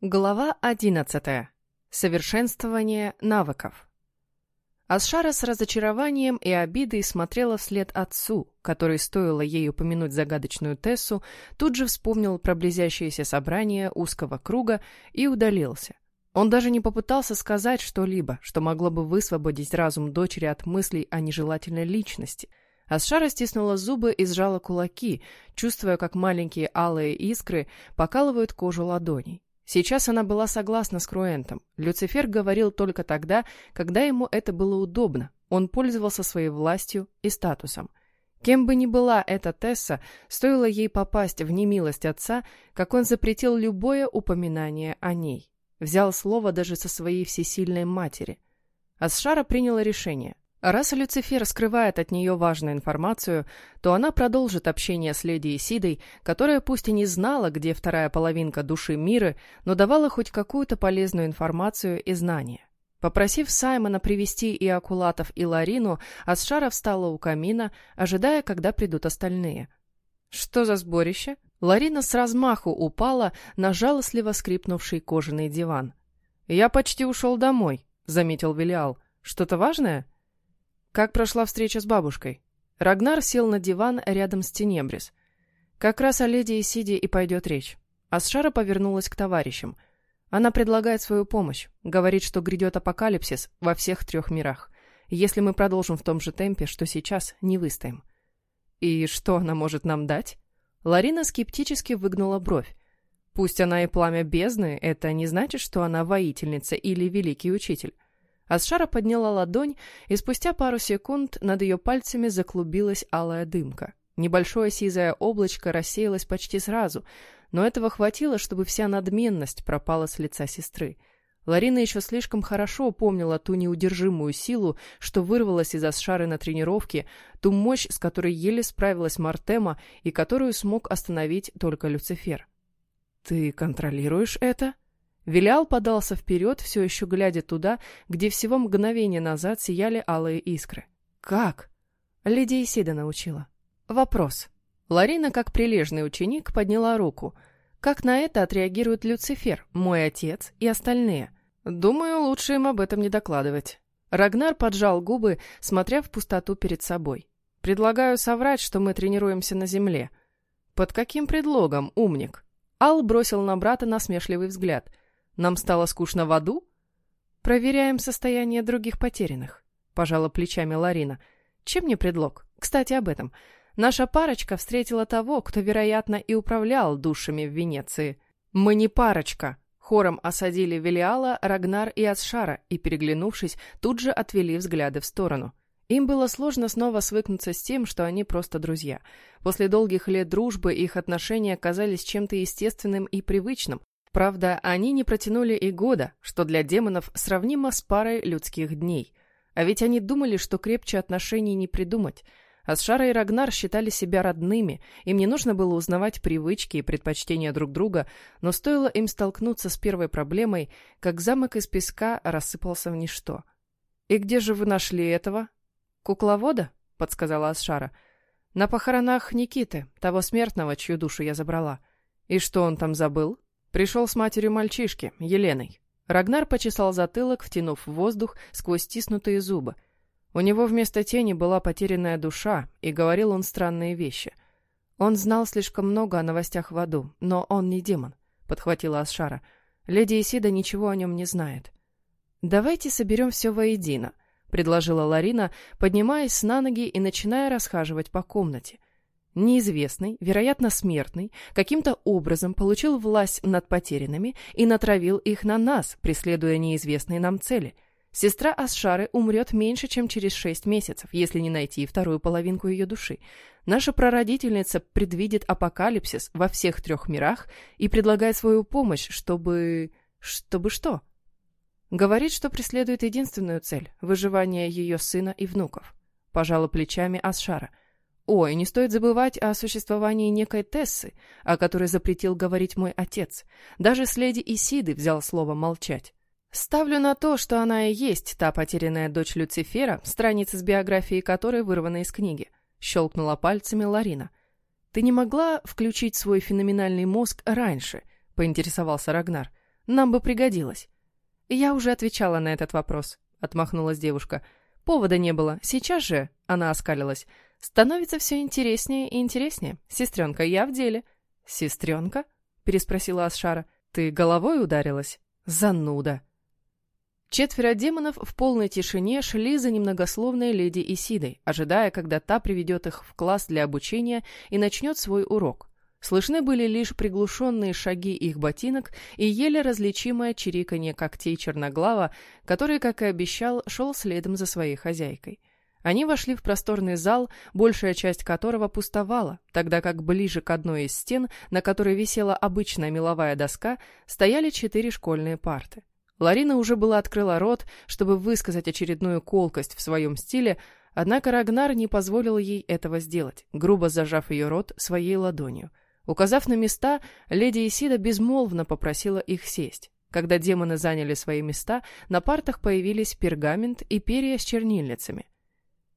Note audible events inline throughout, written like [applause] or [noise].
Глава 11. Совершенствование навыков. Асшара с разочарованием и обидой смотрела вслед отцу, который, стоило ей упомянуть загадочную Тессу, тут же вспомнил про близящееся собрание узкого круга и удалился. Он даже не попытался сказать что-либо, что могло бы высвободить разум дочери от мыслей о нежелательной личности. Асшара стиснула зубы и сжала кулаки, чувствуя, как маленькие алые искры покалывают кожу ладоней. Сейчас она была согласна с Круэнтом. Люцифер говорил только тогда, когда ему это было удобно. Он пользовался своей властью и статусом. Кем бы ни была эта Тесса, стоило ей попасть в немилость отца, как он запретил любое упоминание о ней. Взял слово даже со своей всесильной матери. Асшара приняла решение. Раз Люцифер скрывает от нее важную информацию, то она продолжит общение с леди Исидой, которая пусть и не знала, где вторая половинка души мира, но давала хоть какую-то полезную информацию и знания. Попросив Саймона привести и Акулатов, и Ларину, Асшара встала у камина, ожидая, когда придут остальные. «Что за сборище?» Ларина с размаху упала на жалостливо скрипнувший кожаный диван. «Я почти ушел домой», — заметил Велиал. «Что-то важное?» Как прошла встреча с бабушкой? Рагнар сел на диван рядом с Тенебрис. Как раз о леди Исиде и пойдет речь. Асшара повернулась к товарищам. Она предлагает свою помощь, говорит, что грядет апокалипсис во всех трех мирах. Если мы продолжим в том же темпе, что сейчас, не выстоим. И что она может нам дать? Ларина скептически выгнула бровь. Пусть она и пламя бездны, это не значит, что она воительница или великий учитель. Асшара подняла ладонь, и спустя пару секунд над ее пальцами заклубилась алая дымка. Небольшое сизое облачко рассеялось почти сразу, но этого хватило, чтобы вся надменность пропала с лица сестры. Ларина еще слишком хорошо помнила ту неудержимую силу, что вырвалась из Асшары на тренировке, ту мощь, с которой еле справилась Мартема и которую смог остановить только Люцифер. «Ты контролируешь это?» Вилял подался вперед, все еще глядя туда, где всего мгновение назад сияли алые искры. «Как?» Леди Исида научила. «Вопрос». Ларина, как прилежный ученик, подняла руку. «Как на это отреагирует Люцифер, мой отец и остальные?» «Думаю, лучше им об этом не докладывать». Рагнар поджал губы, смотря в пустоту перед собой. «Предлагаю соврать, что мы тренируемся на земле». «Под каким предлогом, умник?» Ал бросил на брата насмешливый взгляд – нам стало скучно в аду? Проверяем состояние других потерянных. Пожала плечами Ларина. Чем не предлог? Кстати, об этом. Наша парочка встретила того, кто, вероятно, и управлял душами в Венеции. Мы не парочка. Хором осадили Велиала, Рагнар и Асшара и, переглянувшись, тут же отвели взгляды в сторону. Им было сложно снова свыкнуться с тем, что они просто друзья. После долгих лет дружбы их отношения казались чем-то естественным и привычным, Правда, они не протянули и года, что для демонов сравнимо с парой людских дней. А ведь они думали, что крепче отношений не придумать. Асшара и Рагнар считали себя родными, им не нужно было узнавать привычки и предпочтения друг друга, но стоило им столкнуться с первой проблемой, как замок из песка рассыпался в ничто. «И где же вы нашли этого?» «Кукловода?» — подсказала Асшара. «На похоронах Никиты, того смертного, чью душу я забрала. И что он там забыл?» Пришел с матерью мальчишки, Еленой. Рагнар почесал затылок, втянув воздух сквозь стиснутые зубы. У него вместо тени была потерянная душа, и говорил он странные вещи. Он знал слишком много о новостях в аду, но он не демон, — подхватила Асшара. Леди Исида ничего о нем не знает. «Давайте соберем все воедино», — предложила Ларина, поднимаясь на ноги и начиная расхаживать по комнате. Неизвестный, вероятно смертный, каким-то образом получил власть над потерянными и натравил их на нас, преследуя неизвестные нам цели. Сестра Асшары умрет меньше, чем через шесть месяцев, если не найти вторую половинку ее души. Наша прародительница предвидит апокалипсис во всех трех мирах и предлагает свою помощь, чтобы... чтобы что? Говорит, что преследует единственную цель — выживание ее сына и внуков. Пожала плечами Асшара — Ой, не стоит забывать о существовании некой Тессы, о которой запретил говорить мой отец. Даже с леди Исиды взял слово молчать. Ставлю на то, что она и есть та потерянная дочь Люцифера, страницы с биографией которой вырваны из книги. Щелкнула пальцами Ларина. Ты не могла включить свой феноменальный мозг раньше, поинтересовался Рагнар. Нам бы пригодилось». «Я уже отвечала на этот вопрос», — отмахнулась девушка. «Повода не было. Сейчас же...» — она оскалилась. «Становится все интереснее и интереснее. Сестренка, я в деле». «Сестренка?» — переспросила Асшара. «Ты головой ударилась?» «Зануда!» Четверо демонов в полной тишине шли за немногословной леди Исидой, ожидая, когда та приведет их в класс для обучения и начнет свой урок. Слышны были лишь приглушенные шаги их ботинок и еле различимое чириканье когтей черноглава, который, как и обещал, шел следом за своей хозяйкой. Они вошли в просторный зал, большая часть которого пустовала, тогда как ближе к одной из стен, на которой висела обычная меловая доска, стояли четыре школьные парты. Ларина уже была открыла рот, чтобы высказать очередную колкость в своем стиле, однако Рагнар не позволил ей этого сделать, грубо зажав ее рот своей ладонью. Указав на места, леди Исида безмолвно попросила их сесть. Когда демоны заняли свои места, на партах появились пергамент и перья с чернильницами.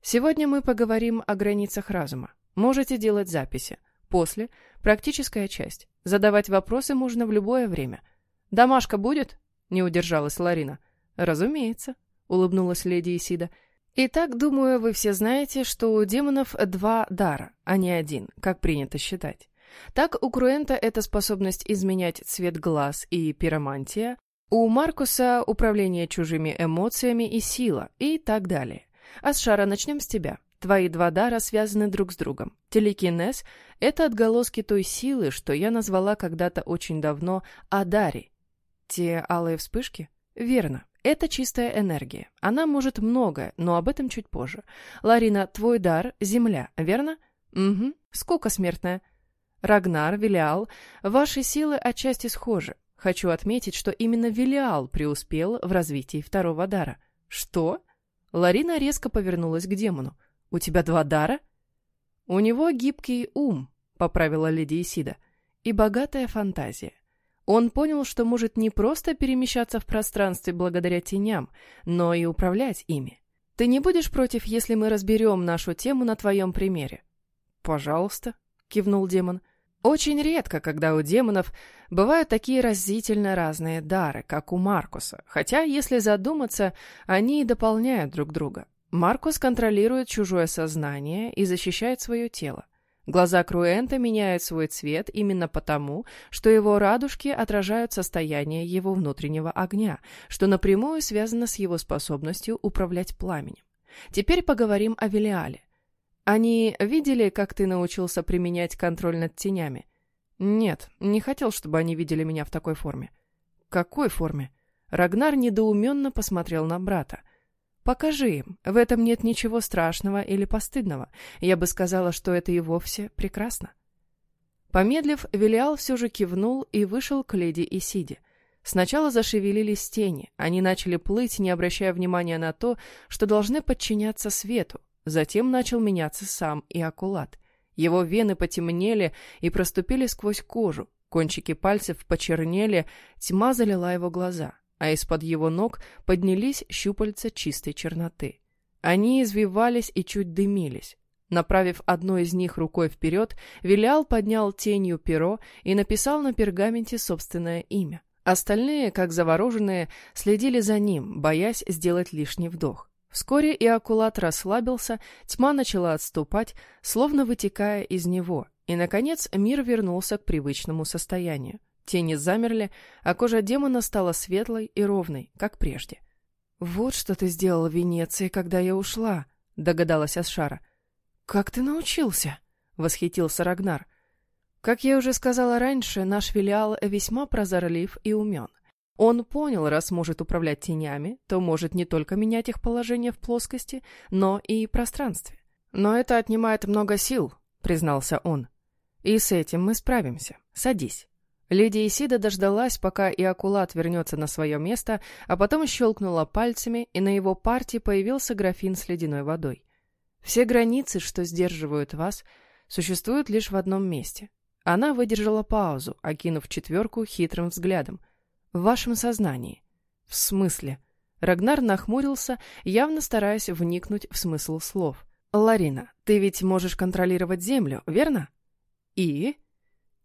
Сегодня мы поговорим о границах разума. Можете делать записи. После – практическая часть. Задавать вопросы можно в любое время. «Домашка будет?» не удержалась Ларина. «Разумеется», — улыбнулась леди Исида. «Итак, думаю, вы все знаете, что у демонов два дара, а не один, как принято считать. Так, у Круэнта это способность изменять цвет глаз и пиромантия, у Маркуса управление чужими эмоциями и сила, и так далее. Асшара, начнем с тебя. Твои два дара связаны друг с другом. Телекинез — это отголоски той силы, что я назвала когда-то очень давно Адари, те алые вспышки? Верно. Это чистая энергия. Она может многое, но об этом чуть позже. Ларина, твой дар — земля, верно? Угу. Скука смертная. Рагнар, Велиал, ваши силы отчасти схожи. Хочу отметить, что именно Велиал преуспел в развитии второго дара. Что? Ларина резко повернулась к демону. У тебя два дара? У него гибкий ум, поправила леди Исида, и богатая фантазия. Он понял, что может не просто перемещаться в пространстве благодаря теням, но и управлять ими. Ты не будешь против, если мы разберем нашу тему на твоем примере? Пожалуйста, кивнул демон. Очень редко, когда у демонов бывают такие разительно разные дары, как у Маркуса, хотя, если задуматься, они и дополняют друг друга. Маркус контролирует чужое сознание и защищает свое тело. Глаза Круэнта меняют свой цвет именно потому, что его радужки отражают состояние его внутреннего огня, что напрямую связано с его способностью управлять пламенем. Теперь поговорим о Велиале. Они видели, как ты научился применять контроль над тенями? Нет, не хотел, чтобы они видели меня в такой форме. Какой форме? Рагнар недоуменно посмотрел на брата. Покажи им. В этом нет ничего страшного или постыдного. Я бы сказала, что это и вовсе прекрасно. Помедлив, Велиал все же кивнул и вышел к леди Исиде. Сначала зашевелились тени, они начали плыть, не обращая внимания на то, что должны подчиняться свету. Затем начал меняться сам и акулат. Его вены потемнели и проступили сквозь кожу, кончики пальцев почернели, тьма залила его глаза а из-под его ног поднялись щупальца чистой черноты. Они извивались и чуть дымились. Направив одну из них рукой вперед, Вилял поднял тенью перо и написал на пергаменте собственное имя. Остальные, как завороженные, следили за ним, боясь сделать лишний вдох. Вскоре и акулат расслабился, тьма начала отступать, словно вытекая из него, и, наконец, мир вернулся к привычному состоянию. Тени замерли, а кожа демона стала светлой и ровной, как прежде. «Вот что ты сделал в Венеции, когда я ушла», — догадалась Асшара. «Как ты научился?» — восхитился Рагнар. «Как я уже сказала раньше, наш филиал весьма прозорлив и умен. Он понял, раз может управлять тенями, то может не только менять их положение в плоскости, но и пространстве. Но это отнимает много сил», — признался он. «И с этим мы справимся. Садись». Леди Исида дождалась, пока Иакулат вернется на свое место, а потом щелкнула пальцами, и на его парте появился графин с ледяной водой. Все границы, что сдерживают вас, существуют лишь в одном месте. Она выдержала паузу, окинув четверку хитрым взглядом. В вашем сознании. В смысле? Рагнар нахмурился, явно стараясь вникнуть в смысл слов. «Ларина, ты ведь можешь контролировать Землю, верно?» «И?»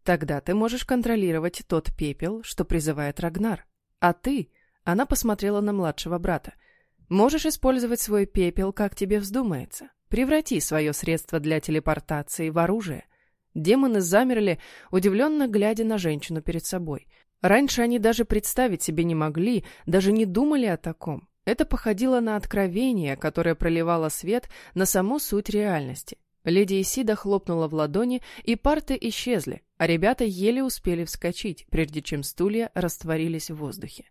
Тогда ты можешь контролировать тот пепел, что призывает Рагнар. А ты, она посмотрела на младшего брата, можешь использовать свой пепел, как тебе вздумается. Преврати свое средство для телепортации в оружие. Демоны замерли, удивленно глядя на женщину перед собой. Раньше они даже представить себе не могли, даже не думали о таком. Это походило на откровение, которое проливало свет на саму суть реальности. Леди Исида хлопнула в ладони, и парты исчезли, а ребята еле успели вскочить, прежде чем стулья растворились в воздухе.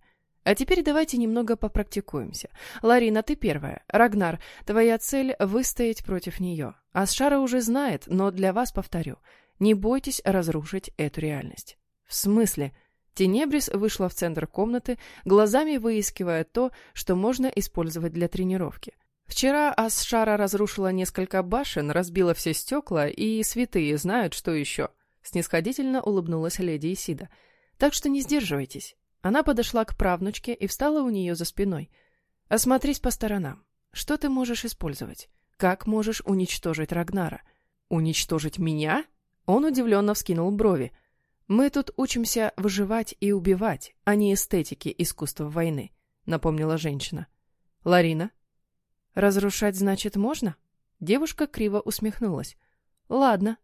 А теперь давайте немного попрактикуемся. Ларина, ты первая. Рагнар, твоя цель — выстоять против нее. Асшара уже знает, но для вас повторю. Не бойтесь разрушить эту реальность. В смысле? Тенебрис вышла в центр комнаты, глазами выискивая то, что можно использовать для тренировки. Вчера Асшара разрушила несколько башен, разбила все стекла, и святые знают, что еще. Снисходительно улыбнулась леди Исида. Так что не сдерживайтесь. Она подошла к правнучке и встала у нее за спиной. «Осмотрись по сторонам. Что ты можешь использовать? Как можешь уничтожить Рагнара? Уничтожить меня?» Он удивленно вскинул брови. «Мы тут учимся выживать и убивать, а не эстетики искусства войны», — напомнила женщина. «Ларина?» «Разрушать, значит, можно?» Девушка криво усмехнулась. «Ладно,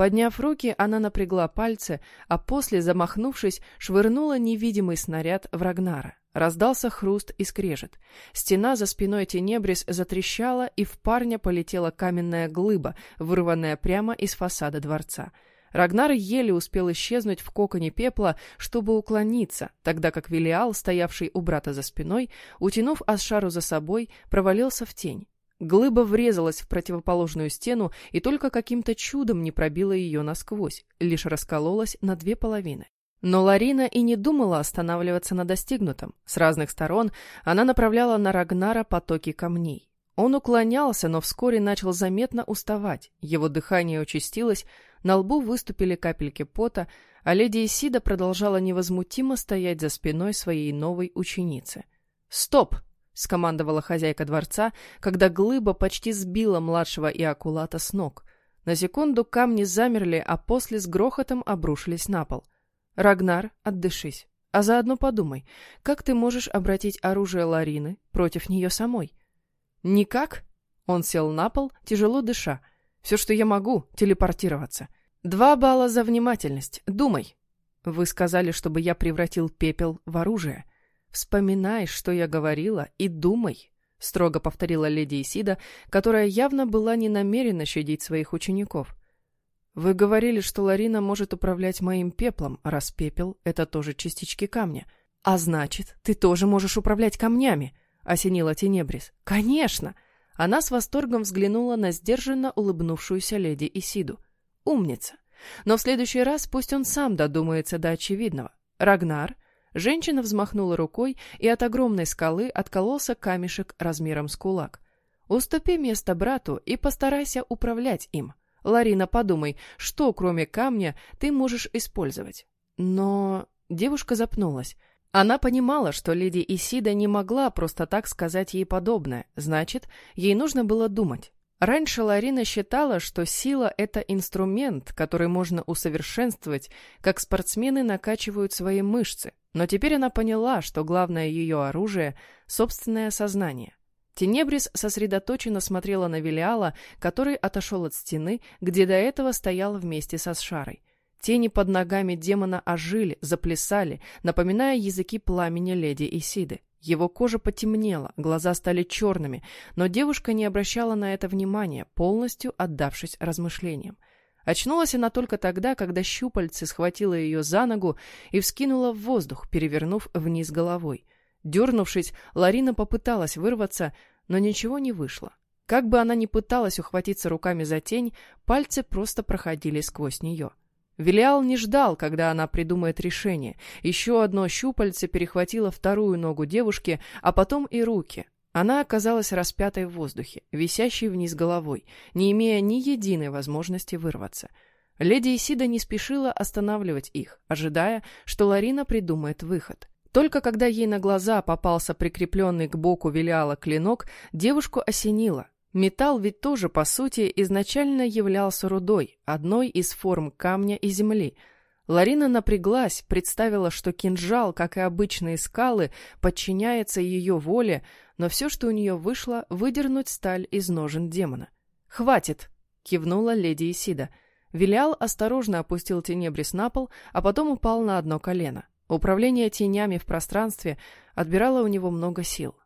Подняв руки, она напрягла пальцы, а после, замахнувшись, швырнула невидимый снаряд в Рагнара. Раздался хруст и скрежет. Стена за спиной Тенебрис затрещала, и в парня полетела каменная глыба, вырванная прямо из фасада дворца. Рагнар еле успел исчезнуть в коконе пепла, чтобы уклониться, тогда как Велиал, стоявший у брата за спиной, утянув Асшару за собой, провалился в тень. Глыба врезалась в противоположную стену и только каким-то чудом не пробила ее насквозь, лишь раскололась на две половины. Но Ларина и не думала останавливаться на достигнутом. С разных сторон она направляла на Рагнара потоки камней. Он уклонялся, но вскоре начал заметно уставать. Его дыхание участилось, на лбу выступили капельки пота, а леди Исида продолжала невозмутимо стоять за спиной своей новой ученицы. «Стоп!» — скомандовала хозяйка дворца, когда глыба почти сбила младшего Иакулата с ног. На секунду камни замерли, а после с грохотом обрушились на пол. «Рагнар, отдышись. А заодно подумай, как ты можешь обратить оружие Ларины против нее самой?» «Никак?» Он сел на пол, тяжело дыша. «Все, что я могу, телепортироваться. Два балла за внимательность. Думай. Вы сказали, чтобы я превратил пепел в оружие. «Вспоминай, что я говорила, и думай», — строго повторила леди Исида, которая явно была не намерена щадить своих учеников. «Вы говорили, что Ларина может управлять моим пеплом, раз пепел — это тоже частички камня. А значит, ты тоже можешь управлять камнями», — осенила Тенебрис. «Конечно!» Она с восторгом взглянула на сдержанно улыбнувшуюся леди Исиду. «Умница! Но в следующий раз пусть он сам додумается до очевидного. Рагнар, Женщина взмахнула рукой, и от огромной скалы откололся камешек размером с кулак. «Уступи место брату и постарайся управлять им. Ларина, подумай, что, кроме камня, ты можешь использовать?» Но девушка запнулась. Она понимала, что леди Исида не могла просто так сказать ей подобное, значит, ей нужно было думать. Раньше Ларина считала, что сила — это инструмент, который можно усовершенствовать, как спортсмены накачивают свои мышцы, но теперь она поняла, что главное ее оружие — собственное сознание. Тенебрис сосредоточенно смотрела на Велиала, который отошел от стены, где до этого стоял вместе со Сшарой. Тени под ногами демона ожили, заплясали, напоминая языки пламени леди Исиды. Его кожа потемнела, глаза стали черными, но девушка не обращала на это внимания, полностью отдавшись размышлениям. Очнулась она только тогда, когда щупальце схватило ее за ногу и вскинуло в воздух, перевернув вниз головой. Дернувшись, Ларина попыталась вырваться, но ничего не вышло. Как бы она ни пыталась ухватиться руками за тень, пальцы просто проходили сквозь нее. Велиал не ждал, когда она придумает решение. Еще одно щупальце перехватило вторую ногу девушки, а потом и руки. Она оказалась распятой в воздухе, висящей вниз головой, не имея ни единой возможности вырваться. Леди Исида не спешила останавливать их, ожидая, что Ларина придумает выход. Только когда ей на глаза попался прикрепленный к боку Велиала клинок, девушку осенило. Металл ведь тоже, по сути, изначально являлся рудой, одной из форм камня и земли. Ларина напряглась, представила, что кинжал, как и обычные скалы, подчиняется ее воле, но все, что у нее вышло, выдернуть сталь из ножен демона. «Хватит!» — кивнула леди Исида. Вилял осторожно опустил тенебрис на пол, а потом упал на одно колено. Управление тенями в пространстве отбирало у него много сил.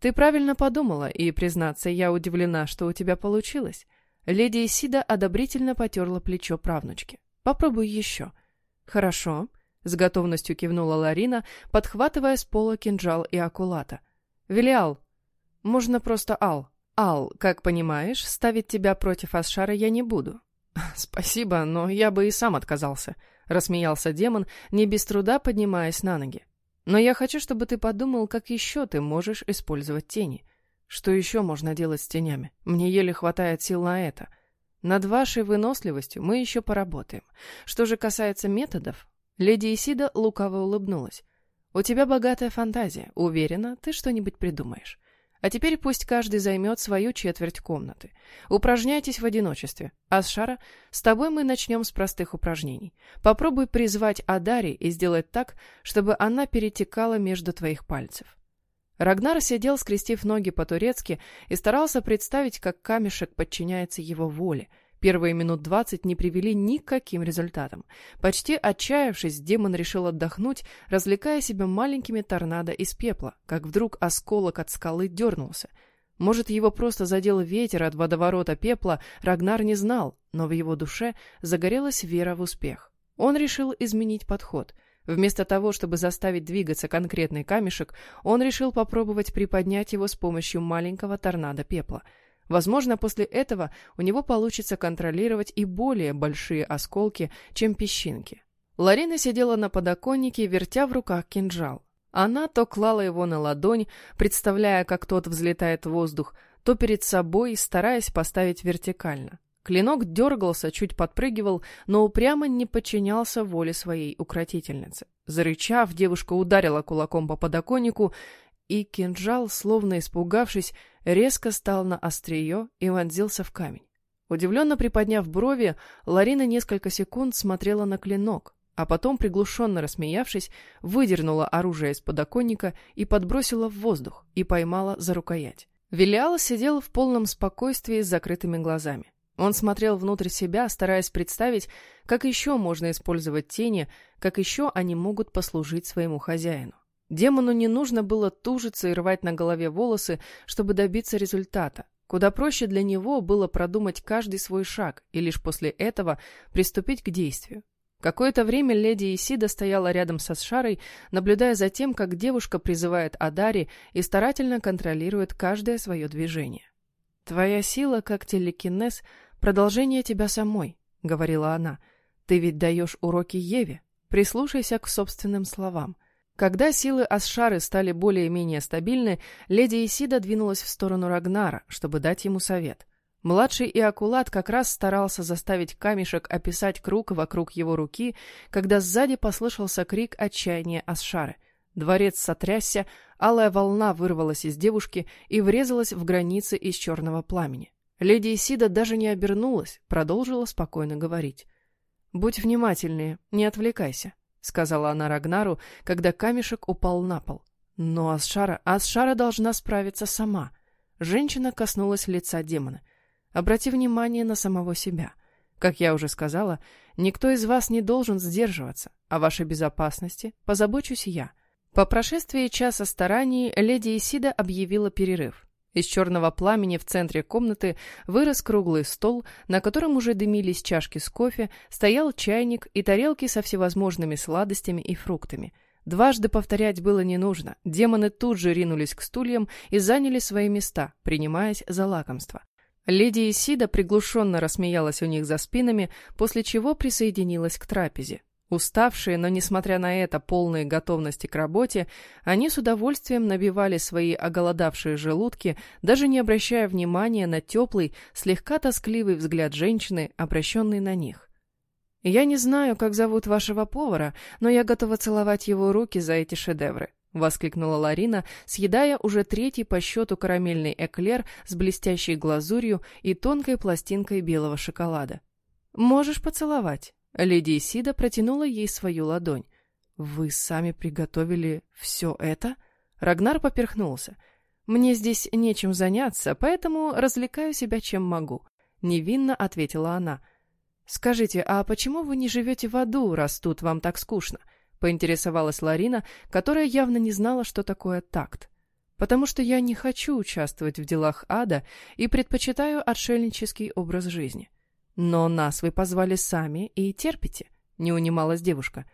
«Ты правильно подумала, и, признаться, я удивлена, что у тебя получилось». Леди Исида одобрительно потерла плечо правнучки. «Попробуй еще». «Хорошо», — с готовностью кивнула Ларина, подхватывая с пола кинжал и акулата. «Велиал, можно просто Ал. Ал, как понимаешь, ставить тебя против Асшара я не буду». [laughs] «Спасибо, но я бы и сам отказался», — рассмеялся демон, не без труда поднимаясь на ноги. «Но я хочу, чтобы ты подумал, как еще ты можешь использовать тени. Что еще можно делать с тенями? Мне еле хватает сил на это». Над вашей выносливостью мы еще поработаем. Что же касается методов, леди Исида лукаво улыбнулась. У тебя богатая фантазия. Уверена, ты что-нибудь придумаешь. А теперь пусть каждый займет свою четверть комнаты. Упражняйтесь в одиночестве. Асшара, с тобой мы начнем с простых упражнений. Попробуй призвать Адари и сделать так, чтобы она перетекала между твоих пальцев. Рагнар сидел, скрестив ноги по-турецки, и старался представить, как камешек подчиняется его воле. Первые минут двадцать не привели ни к каким результатам. Почти отчаявшись, демон решил отдохнуть, развлекая себя маленькими торнадо из пепла, как вдруг осколок от скалы дернулся. Может, его просто задел ветер от водоворота пепла, Рагнар не знал, но в его душе загорелась вера в успех. Он решил изменить подход — Вместо того, чтобы заставить двигаться конкретный камешек, он решил попробовать приподнять его с помощью маленького торнадо пепла. Возможно, после этого у него получится контролировать и более большие осколки, чем песчинки. Ларина сидела на подоконнике, вертя в руках кинжал. Она то клала его на ладонь, представляя, как тот взлетает в воздух, то перед собой, стараясь поставить вертикально. Клинок дергался, чуть подпрыгивал, но упрямо не подчинялся воле своей укротительницы. Зарычав, девушка ударила кулаком по подоконнику, и кинжал, словно испугавшись, резко стал на острие и вонзился в камень. Удивленно приподняв брови, Ларина несколько секунд смотрела на клинок, а потом, приглушенно рассмеявшись, выдернула оружие из подоконника и подбросила в воздух и поймала за рукоять. Велиал сидел в полном спокойствии с закрытыми глазами. Он смотрел внутрь себя, стараясь представить, как еще можно использовать тени, как еще они могут послужить своему хозяину. Демону не нужно было тужиться и рвать на голове волосы, чтобы добиться результата. Куда проще для него было продумать каждый свой шаг и лишь после этого приступить к действию. Какое-то время леди Исида стояла рядом со Сшарой, наблюдая за тем, как девушка призывает Адари и старательно контролирует каждое свое движение. «Твоя сила, как телекинез, «Продолжение тебя самой», — говорила она. «Ты ведь даешь уроки Еве. Прислушайся к собственным словам». Когда силы Асшары стали более-менее стабильны, леди Исида двинулась в сторону Рагнара, чтобы дать ему совет. Младший Иакулат как раз старался заставить камешек описать круг вокруг его руки, когда сзади послышался крик отчаяния Асшары. Дворец сотрясся, алая волна вырвалась из девушки и врезалась в границы из черного пламени. Леди Исида даже не обернулась, продолжила спокойно говорить. «Будь внимательнее, не отвлекайся», — сказала она Рагнару, когда камешек упал на пол. «Но Асшара, Асшара должна справиться сама». Женщина коснулась лица демона. «Обрати внимание на самого себя. Как я уже сказала, никто из вас не должен сдерживаться. О вашей безопасности позабочусь я». По прошествии часа стараний леди Исида объявила перерыв. Из черного пламени в центре комнаты вырос круглый стол, на котором уже дымились чашки с кофе, стоял чайник и тарелки со всевозможными сладостями и фруктами. Дважды повторять было не нужно. Демоны тут же ринулись к стульям и заняли свои места, принимаясь за лакомство. Леди Исида приглушенно рассмеялась у них за спинами, после чего присоединилась к трапезе. Уставшие, но, несмотря на это, полные готовности к работе, они с удовольствием набивали свои оголодавшие желудки, даже не обращая внимания на теплый, слегка тоскливый взгляд женщины, обращенный на них. «Я не знаю, как зовут вашего повара, но я готова целовать его руки за эти шедевры», — воскликнула Ларина, съедая уже третий по счету карамельный эклер с блестящей глазурью и тонкой пластинкой белого шоколада. «Можешь поцеловать». Леди Исида протянула ей свою ладонь. «Вы сами приготовили все это?» Рагнар поперхнулся. «Мне здесь нечем заняться, поэтому развлекаю себя чем могу», — невинно ответила она. «Скажите, а почему вы не живете в аду, раз тут вам так скучно?» — поинтересовалась Ларина, которая явно не знала, что такое такт. «Потому что я не хочу участвовать в делах ада и предпочитаю отшельнический образ жизни». «Но нас вы позвали сами и терпите», — не унималась девушка.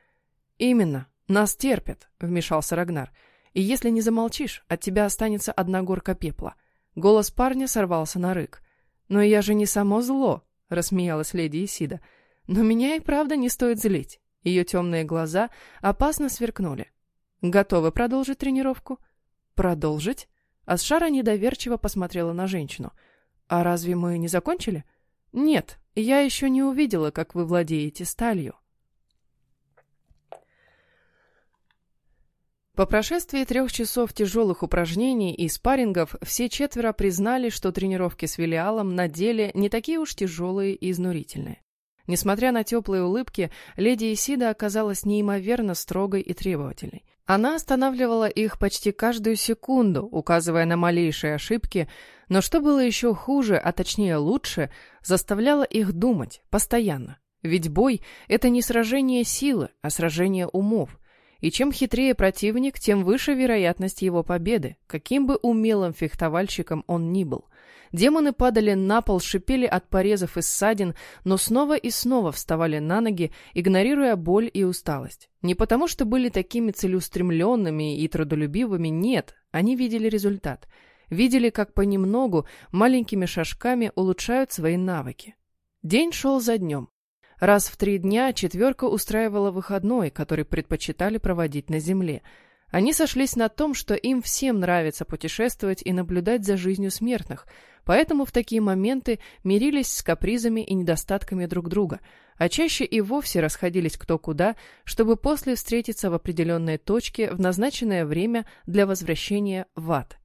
«Именно, нас терпят», — вмешался Рагнар. «И если не замолчишь, от тебя останется одна горка пепла». Голос парня сорвался на рык. «Но я же не само зло», — рассмеялась леди Исида. «Но меня и правда не стоит злить». Ее темные глаза опасно сверкнули. «Готовы продолжить тренировку?» «Продолжить?» Асшара недоверчиво посмотрела на женщину. «А разве мы не закончили?» «Нет, я еще не увидела, как вы владеете сталью». По прошествии трех часов тяжелых упражнений и спаррингов все четверо признали, что тренировки с Велиалом на деле не такие уж тяжелые и изнурительные. Несмотря на теплые улыбки, леди Исида оказалась неимоверно строгой и требовательной. Она останавливала их почти каждую секунду, указывая на малейшие ошибки, но что было еще хуже, а точнее лучше, заставляла их думать постоянно. Ведь бой — это не сражение силы, а сражение умов. И чем хитрее противник, тем выше вероятность его победы, каким бы умелым фехтовальщиком он ни был. Демоны падали на пол, шипели от порезов и ссадин, но снова и снова вставали на ноги, игнорируя боль и усталость. Не потому, что были такими целеустремленными и трудолюбивыми, нет, они видели результат — видели, как понемногу, маленькими шажками улучшают свои навыки. День шел за днем. Раз в три дня четверка устраивала выходной, который предпочитали проводить на земле. Они сошлись на том, что им всем нравится путешествовать и наблюдать за жизнью смертных, поэтому в такие моменты мирились с капризами и недостатками друг друга, а чаще и вовсе расходились кто куда, чтобы после встретиться в определенной точке в назначенное время для возвращения в ад.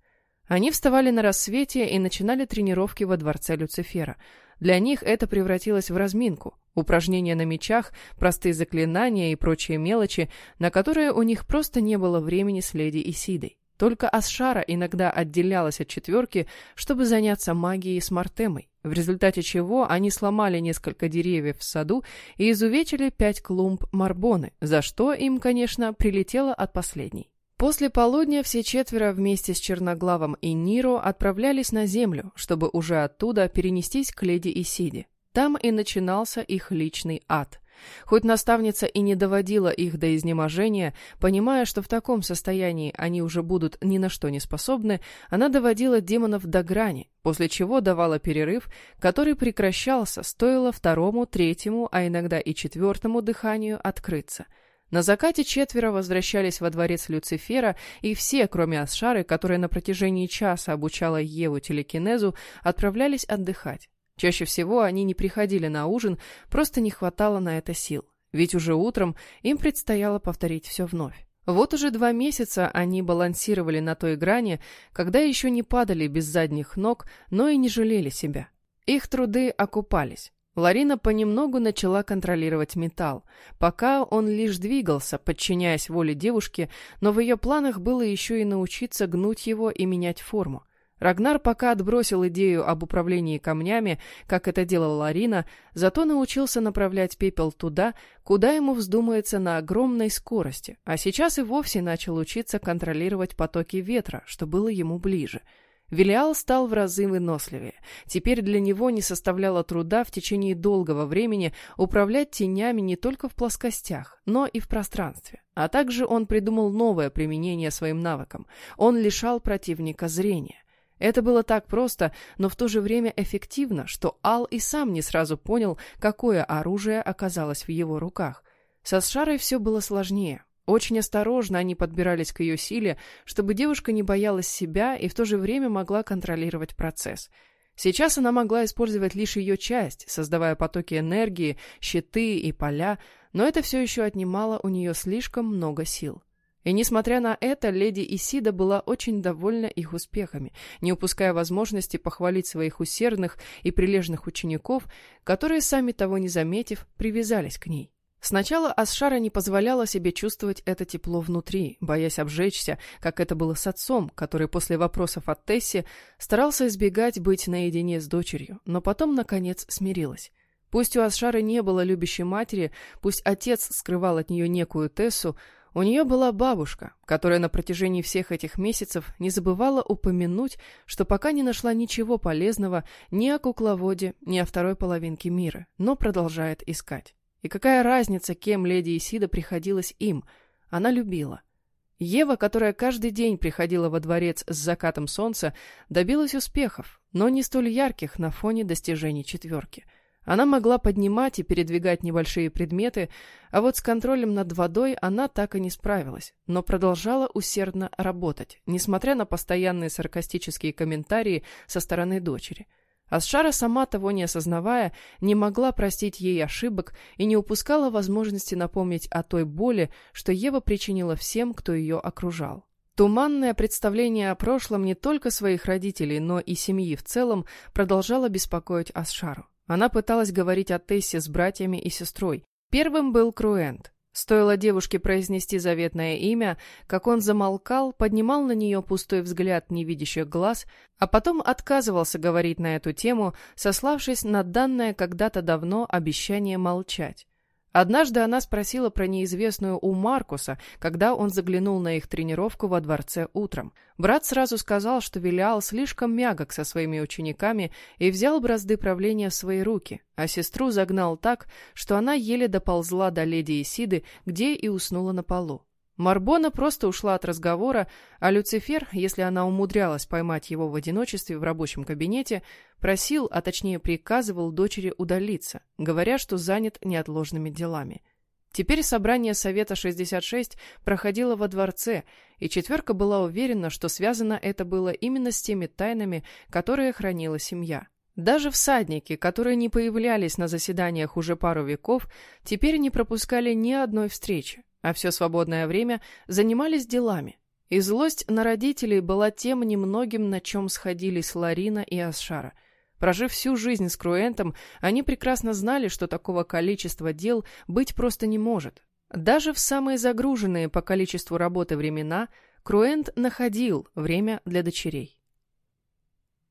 Они вставали на рассвете и начинали тренировки во дворце Люцифера. Для них это превратилось в разминку, упражнения на мечах, простые заклинания и прочие мелочи, на которые у них просто не было времени с леди Исидой. Только Асшара иногда отделялась от четверки, чтобы заняться магией с Мартемой, в результате чего они сломали несколько деревьев в саду и изувечили пять клумб Марбоны, за что им, конечно, прилетело от последней. После полудня все четверо вместе с Черноглавом и Ниро отправлялись на землю, чтобы уже оттуда перенестись к леди Исиде. Там и начинался их личный ад. Хоть наставница и не доводила их до изнеможения, понимая, что в таком состоянии они уже будут ни на что не способны, она доводила демонов до грани, после чего давала перерыв, который прекращался, стоило второму, третьему, а иногда и четвертому дыханию открыться – на закате четверо возвращались во дворец Люцифера, и все, кроме Асшары, которая на протяжении часа обучала Еву телекинезу, отправлялись отдыхать. Чаще всего они не приходили на ужин, просто не хватало на это сил. Ведь уже утром им предстояло повторить все вновь. Вот уже два месяца они балансировали на той грани, когда еще не падали без задних ног, но и не жалели себя. Их труды окупались. Ларина понемногу начала контролировать металл, пока он лишь двигался, подчиняясь воле девушки, но в ее планах было еще и научиться гнуть его и менять форму. Рагнар пока отбросил идею об управлении камнями, как это делала Ларина, зато научился направлять пепел туда, куда ему вздумается на огромной скорости, а сейчас и вовсе начал учиться контролировать потоки ветра, что было ему ближе — Велиал стал в разы выносливее. Теперь для него не составляло труда в течение долгого времени управлять тенями не только в плоскостях, но и в пространстве. А также он придумал новое применение своим навыкам. Он лишал противника зрения. Это было так просто, но в то же время эффективно, что Ал и сам не сразу понял, какое оружие оказалось в его руках. Со Сшарой все было сложнее. Очень осторожно они подбирались к ее силе, чтобы девушка не боялась себя и в то же время могла контролировать процесс. Сейчас она могла использовать лишь ее часть, создавая потоки энергии, щиты и поля, но это все еще отнимало у нее слишком много сил. И несмотря на это, леди Исида была очень довольна их успехами, не упуская возможности похвалить своих усердных и прилежных учеников, которые, сами того не заметив, привязались к ней. Сначала Асшара не позволяла себе чувствовать это тепло внутри, боясь обжечься, как это было с отцом, который после вопросов от Тесси старался избегать быть наедине с дочерью, но потом, наконец, смирилась. Пусть у Асшары не было любящей матери, пусть отец скрывал от нее некую Тессу, у нее была бабушка, которая на протяжении всех этих месяцев не забывала упомянуть, что пока не нашла ничего полезного ни о кукловоде, ни о второй половинке мира, но продолжает искать. И какая разница, кем леди Исида приходилась им? Она любила. Ева, которая каждый день приходила во дворец с закатом солнца, добилась успехов, но не столь ярких на фоне достижений четверки. Она могла поднимать и передвигать небольшие предметы, а вот с контролем над водой она так и не справилась, но продолжала усердно работать, несмотря на постоянные саркастические комментарии со стороны дочери – Асшара, сама того не осознавая, не могла простить ей ошибок и не упускала возможности напомнить о той боли, что Ева причинила всем, кто ее окружал. Туманное представление о прошлом не только своих родителей, но и семьи в целом продолжало беспокоить Асшару. Она пыталась говорить о Тессе с братьями и сестрой. Первым был Круэнт. Стоило девушке произнести заветное имя, как он замолкал, поднимал на нее пустой взгляд невидящих глаз, а потом отказывался говорить на эту тему, сославшись на данное когда-то давно обещание молчать. Однажды она спросила про неизвестную у Маркуса, когда он заглянул на их тренировку во дворце утром. Брат сразу сказал, что Вилиал слишком мягок со своими учениками и взял бразды правления в свои руки, а сестру загнал так, что она еле доползла до леди Исиды, где и уснула на полу. Марбона просто ушла от разговора, а Люцифер, если она умудрялась поймать его в одиночестве в рабочем кабинете, просил, а точнее приказывал дочери удалиться, говоря, что занят неотложными делами. Теперь собрание Совета 66 проходило во дворце, и четверка была уверена, что связано это было именно с теми тайнами, которые хранила семья. Даже всадники, которые не появлялись на заседаниях уже пару веков, теперь не пропускали ни одной встречи а все свободное время занимались делами. И злость на родителей была тем немногим, на чем сходились Ларина и Асшара. Прожив всю жизнь с Круэнтом, они прекрасно знали, что такого количества дел быть просто не может. Даже в самые загруженные по количеству работы времена Круэнт находил время для дочерей.